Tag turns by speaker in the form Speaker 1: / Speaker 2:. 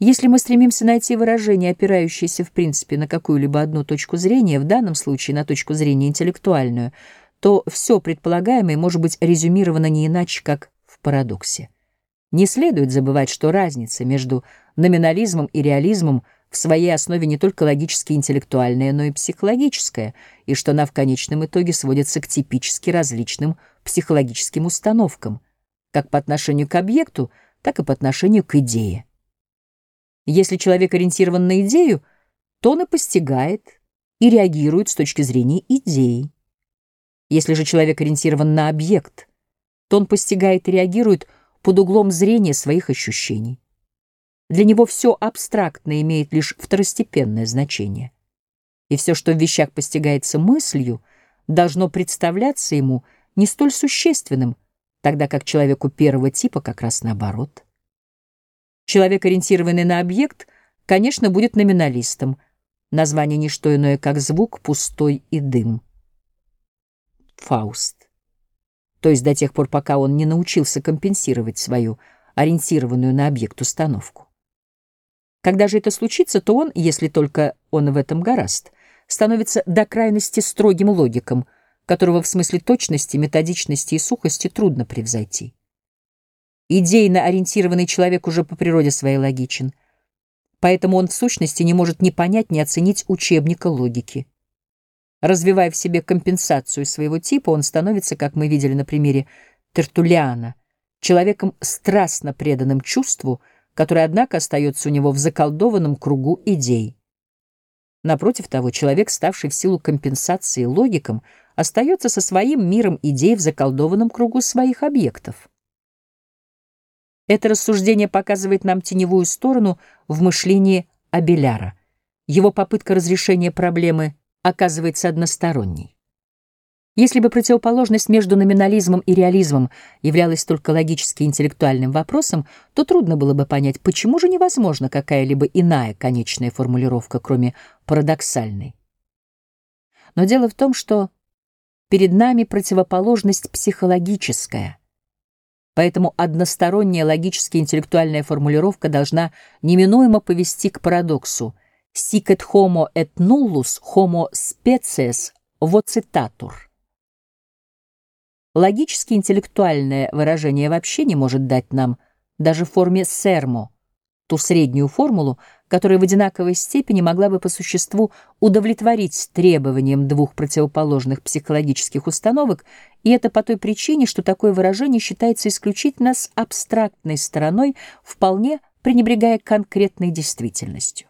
Speaker 1: Если мы стремимся найти выражение, опирающееся в принципе на какую-либо одну точку зрения, в данном случае на точку зрения интеллектуальную, то все предполагаемое может быть резюмировано не иначе, как в парадоксе. Не следует забывать, что разница между номинализмом и реализмом в своей основе не только логически интеллектуальная, но и психологическая, и что она в конечном итоге сводится к типически различным психологическим установкам, как по отношению к объекту, так и по отношению к идее. Если человек ориентирован на идею, то он и постигает, и реагирует с точки зрения идеи. Если же человек ориентирован на объект, то он постигает и реагирует под углом зрения своих ощущений. Для него все абстрактное имеет лишь второстепенное значение. И все, что в вещах постигается мыслью, должно представляться ему не столь существенным, тогда как человеку первого типа как раз наоборот. Человек, ориентированный на объект, конечно, будет номиналистом. Название не что иное, как звук, пустой и дым. Фауст то есть до тех пор, пока он не научился компенсировать свою ориентированную на объект установку. Когда же это случится, то он, если только он в этом гораст, становится до крайности строгим логиком, которого в смысле точности, методичности и сухости трудно превзойти. Идейно ориентированный человек уже по природе своей логичен, поэтому он в сущности не может ни понять, ни оценить учебника логики. Развивая в себе компенсацию своего типа, он становится, как мы видели на примере Тертулиана, человеком страстно преданным чувству, которое, однако, остается у него в заколдованном кругу идей. Напротив того, человек, ставший в силу компенсации логиком, остается со своим миром идей в заколдованном кругу своих объектов. Это рассуждение показывает нам теневую сторону в мышлении Абеляра, его попытка разрешения проблемы оказывается односторонней. Если бы противоположность между номинализмом и реализмом являлась только логически интеллектуальным вопросом, то трудно было бы понять, почему же невозможна какая-либо иная конечная формулировка, кроме парадоксальной. Но дело в том, что перед нами противоположность психологическая, поэтому односторонняя логически-интеллектуальная формулировка должна неминуемо повести к парадоксу — sic et homo et nullus homo species vocitatur. Логически интеллектуальное выражение вообще не может дать нам даже в форме сермо, ту среднюю формулу, которая в одинаковой степени могла бы по существу удовлетворить требованиям двух противоположных психологических установок, и это по той причине, что такое выражение считается исключительно с абстрактной стороной, вполне пренебрегая конкретной действительностью.